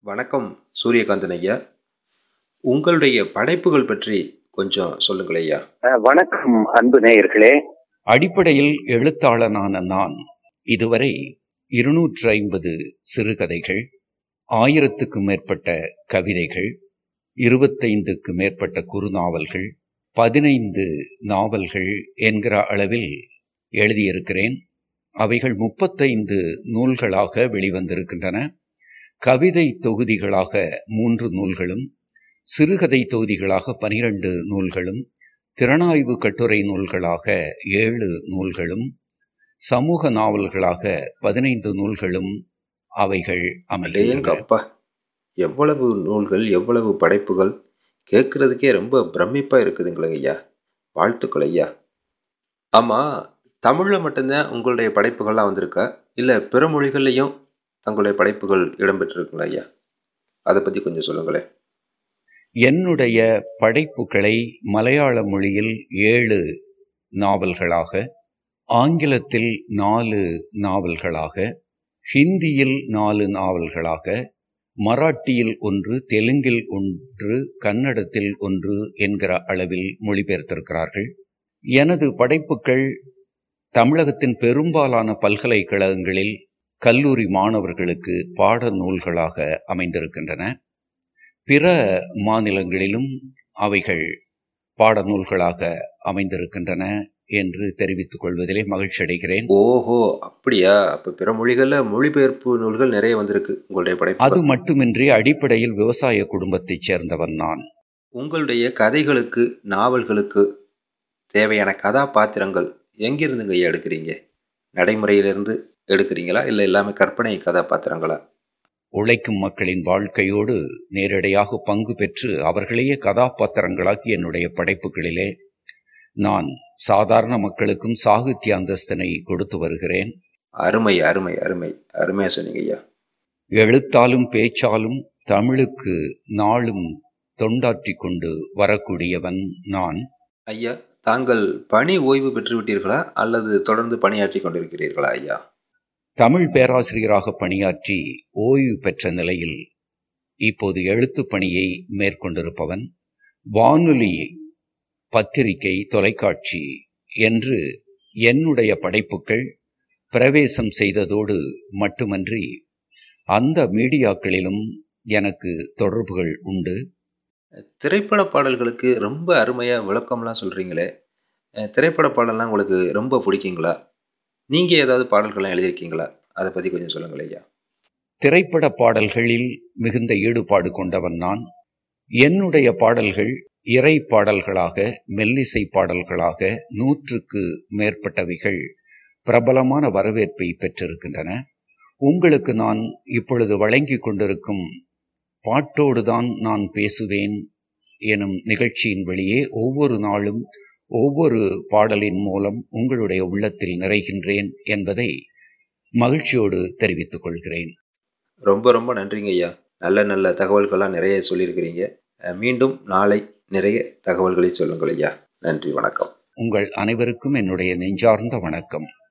வணக்கம் சூரியகாந்தன் ஐயா. உங்களுடைய படைப்புகள் பற்றி கொஞ்சம் சொல்லுங்கள் ஐயா. வணக்கம் அன்பு நேயர்களே. அடிப்படையில் எழுத்தாளனான நான் இதுவரை இருநூற்று ஐம்பது சிறுகதைகள் ஆயிரத்துக்கும் மேற்பட்ட கவிதைகள் இருபத்தைந்துக்கு மேற்பட்ட குறுநாவல்கள் பதினைந்து நாவல்கள் என்கிற அளவில் எழுதியிருக்கிறேன். அவைகள் முப்பத்தைந்து நூல்களாக வெளிவந்திருக்கின்றன. கவிதை தொகுதிகளாக மூன்று நூல்களும் சிறுகதை தொகுதிகளாக பனிரெண்டு நூல்களும் திறனாய்வு கட்டுரை நூல்களாக ஏழு நூல்களும் சமூக நாவல்களாக பதினைந்து நூல்களும் அவைகள் எங்க எவ்வளவு நூல்கள் எவ்வளவு படைப்புகள் கேட்கறதுக்கே ரொம்ப பிரமிப்பாக இருக்குதுங்களே ஐயா வாழ்த்துக்கள் ஐயா. ஆமாம் தமிழில் மட்டும்தான் உங்களுடைய படைப்புகள்லாம் வந்திருக்கா? இல்லை பிற மொழிகள்லையும் தங்களுடைய படைப்புகள் இடம்பெற்றிருக்குங்களா ஐயா? அதை பற்றி கொஞ்சம் சொல்லுங்களேன். என்னுடைய படைப்புகளை மலையாள மொழியில் ஏழு நாவல்களாக ஆங்கிலத்தில் நாலு நாவல்களாக ஹிந்தியில் நாலு நாவல்களாக மராட்டியில் ஒன்று தெலுங்கில் ஒன்று கன்னடத்தில் ஒன்று என்கிற அளவில் மொழிபெயர்த்திருக்கிறார்கள். எனது படைப்புகள் தமிழகத்தின் பெரும்பாலான பல்கலைக்கழகங்களில் கல்லூரி மாணவர்களுக்கு பாட நூல்களாக அமைந்திருக்கின்றன. பிற மாநிலங்களிலும் அவைகள் பாடநூல்களாக அமைந்திருக்கின்றன என்று தெரிவித்துக் கொள்வதிலே மகிழ்ச்சி அடைகிறேன். ஓஹோ அப்படியா? அப்ப பிற மொழிகள்ல மொழிபெயர்ப்பு நூல்கள் நிறைய வந்திருக்கு உங்களுடைய அது படைப்பு மட்டுமின்றி அடிப்படையில் விவசாய குடும்பத்தைச் சேர்ந்தவன் நான். உங்களுடைய கதைகளுக்கு நாவல்களுக்கு தேவையான கதாபாத்திரங்கள் எங்கிருந்துங்க எடுக்கிறீங்க? நடைமுறையிலிருந்து எடுக்கிறீங்களா? இல்லை எல்லாமே கற்பனை கதாபாத்திரங்களா? உழைக்கும் மக்களின் வாழ்க்கையோடு நேரடியாக பங்கு பெற்று அவர்களையே கதாபாத்திரங்களாக்கி என்னுடைய படைப்புகளிலே நான் சாதாரண மக்களுக்கும் சாகித்ய அந்தஸ்தினை கொடுத்து வருகிறேன். அருமை அருமை அருமை. அருமையா சொன்னீங்க ஐயா. எழுத்தாலும் பேச்சாலும் தமிழுக்கு நாளும் தொண்டாற்றிக் கொண்டு வரக்கூடியவன் நான். ஐயா தாங்கள் பணி ஓய்வு பெற்று விட்டீர்களா அல்லது தொடர்ந்து பணியாற்றி கொண்டிருக்கிறீர்களா ஐயா? தமிழ் பேராசிரியராக பணியாற்றி ஓய்வு பெற்ற நிலையில் இப்போது எழுத்து பணியை மேற்கொண்டிருப்பவன் வானொலி பத்திரிகை தொலைக்காட்சி என்று என்னுடைய படைப்புகள் பிரவேசம் செய்ததோடு மட்டுமன்றி அந்த மீடியாக்களிலும் எனக்கு தொடர்புகள் உண்டு. திரைப்பட பாடல்களுக்கு ரொம்ப அருமையாக விளக்கம்லாம் சொல்கிறீங்களே திரைப்பட பாடல்லாம் உங்களுக்கு ரொம்ப பிடிக்குங்களா? நீங்கள் ஏதாவது பாடல்கள்லாம் எழுதியிருக்கீங்களா? அதை பற்றி கொஞ்சம் சொல்லுங்கள் ஐயா. திரைப்பட பாடல்களில் மிகுந்த ஈடுபாடு கொண்டவன் நான். என்னுடைய பாடல்கள் இறை பாடல்களாக மெல்லிசை பாடல்களாக நூற்றுக்கு மேற்பட்டவைகள் பிரபலமான வரவேற்பை பெற்றிருக்கின்றன. உங்களுக்கு நான் இப்பொழுது வழங்கிக் கொண்டிருக்கும் பாட்டோடுதான் நான் பேசுவேன் எனும் நிகழ்ச்சியின் வழியே ஒவ்வொரு நாளும் ஒவ்வொரு பாடலின் மூலம் உங்களுடைய உள்ளத்தில் நிறைகின்றேன் என்பதை மகிழ்ச்சியோடு தெரிவித்துக் கொள்கிறேன். ரொம்ப ரொம்ப நன்றிங்க ஐயா. நல்ல நல்ல தகவல்கள்லாம் நிறைய சொல்லியிருக்கிறீங்க. மீண்டும் நாளை நிறைய தகவல்களை சொல்லுங்கள் ஐயா. நன்றி வணக்கம். உங்கள் அனைவருக்கும் என்னுடைய நெஞ்சார்ந்த வணக்கம்.